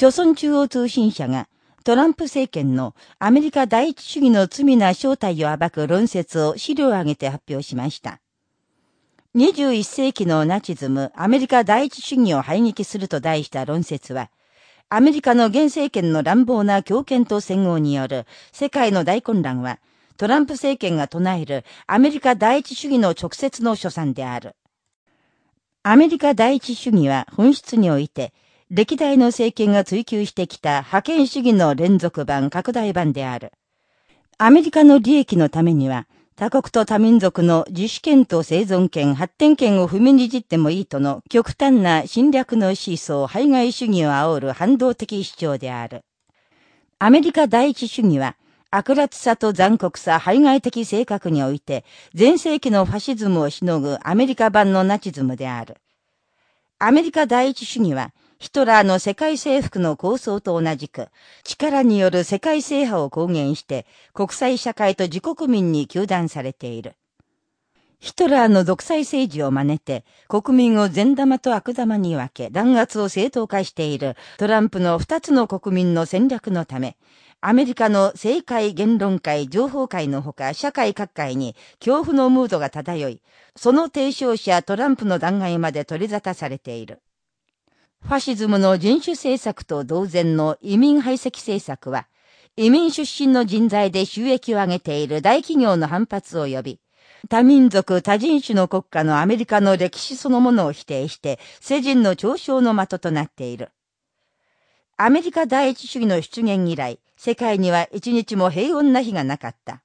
朝鮮中央通信社が、トランプ政権のアメリカ第一主義の罪な正体を暴く論説を資料を挙げて発表しました。21世紀のナチズム、アメリカ第一主義を排撃すると題した論説は、アメリカの現政権の乱暴な強権と戦後による世界の大混乱は、トランプ政権が唱えるアメリカ第一主義の直接の所産である。アメリカ第一主義は本質において、歴代の政権が追求してきた覇権主義の連続版、拡大版である。アメリカの利益のためには、他国と多民族の自主権と生存権、発展権を踏みにじってもいいとの極端な侵略の思想、排外主義を煽る反動的主張である。アメリカ第一主義は、悪辣さと残酷さ、排外的性格において、前世紀のファシズムをしのぐアメリカ版のナチズムである。アメリカ第一主義は、ヒトラーの世界征服の構想と同じく、力による世界制覇を公言して、国際社会と自国民に求断されている。ヒトラーの独裁政治を真似て、国民を善玉と悪玉に分け、弾圧を正当化しているトランプの二つの国民の戦略のため、アメリカの政界言論会、情報会のほか社会各界に恐怖のムードが漂い、その提唱者トランプの弾劾まで取り沙汰されている。ファシズムの人種政策と同然の移民排斥政策は、移民出身の人材で収益を上げている大企業の反発を呼び、多民族多人種の国家のアメリカの歴史そのものを否定して、世人の嘲笑の的となっている。アメリカ第一主義の出現以来、世界には一日も平穏な日がなかった。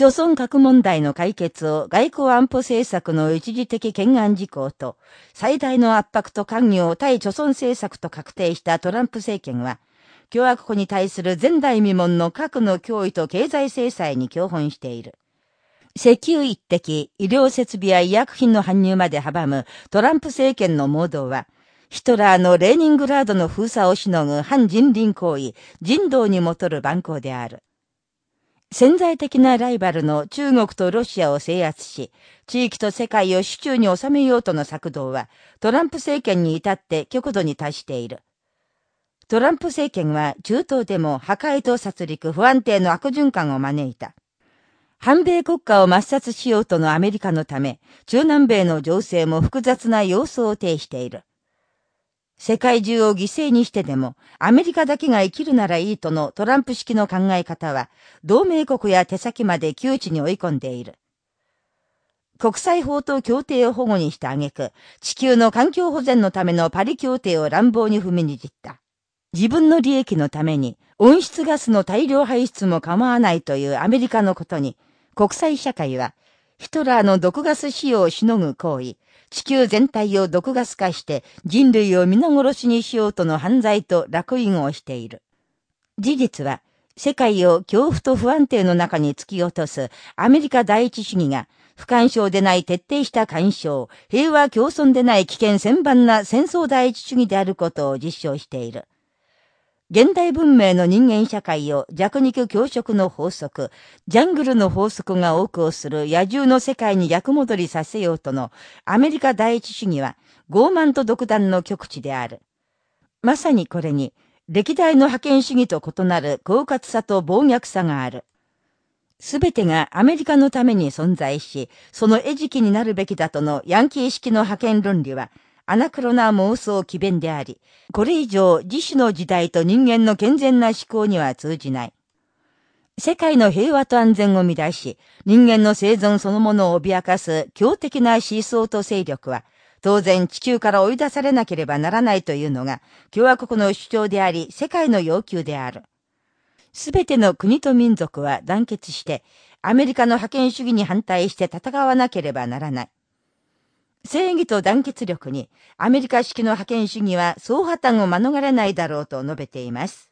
朝鮮核問題の解決を外交安保政策の一時的懸案事項と、最大の圧迫と関与を対朝鮮政策と確定したトランプ政権は、共和国に対する前代未聞の核の脅威と経済制裁に共本している。石油一滴、医療設備や医薬品の搬入まで阻むトランプ政権の盲導は、ヒトラーのレーニングラードの封鎖をしのぐ反人倫行為、人道にもとる蛮行である。潜在的なライバルの中国とロシアを制圧し、地域と世界を手中に収めようとの策動は、トランプ政権に至って極度に達している。トランプ政権は中東でも破壊と殺戮、不安定の悪循環を招いた。反米国家を抹殺しようとのアメリカのため、中南米の情勢も複雑な様相を呈している。世界中を犠牲にしてでも、アメリカだけが生きるならいいとのトランプ式の考え方は、同盟国や手先まで窮地に追い込んでいる。国際法と協定を保護にしてあげく、地球の環境保全のためのパリ協定を乱暴に踏みにじった。自分の利益のために、温室ガスの大量排出も構わないというアメリカのことに、国際社会は、ヒトラーの毒ガス使用をしのぐ行為、地球全体を毒ガス化して人類を皆殺しにしようとの犯罪と楽印をしている。事実は、世界を恐怖と不安定の中に突き落とすアメリカ第一主義が、不干渉でない徹底した干渉、平和共存でない危険千番な戦争第一主義であることを実証している。現代文明の人間社会を弱肉強食の法則、ジャングルの法則が多くをする野獣の世界に逆戻りさせようとのアメリカ第一主義は傲慢と独断の極地である。まさにこれに、歴代の覇権主義と異なる狡猾さと暴虐さがある。すべてがアメリカのために存在し、その餌食になるべきだとのヤンキー式の覇権論理は、アナクロな妄想奇弁であり、これ以上自主の時代と人間の健全な思考には通じない。世界の平和と安全を乱し、人間の生存そのものを脅かす強敵な思想と勢力は、当然地球から追い出されなければならないというのが、共和国の主張であり、世界の要求である。すべての国と民族は団結して、アメリカの覇権主義に反対して戦わなければならない。正義と団結力に、アメリカ式の覇権主義は総破綻を免れないだろうと述べています。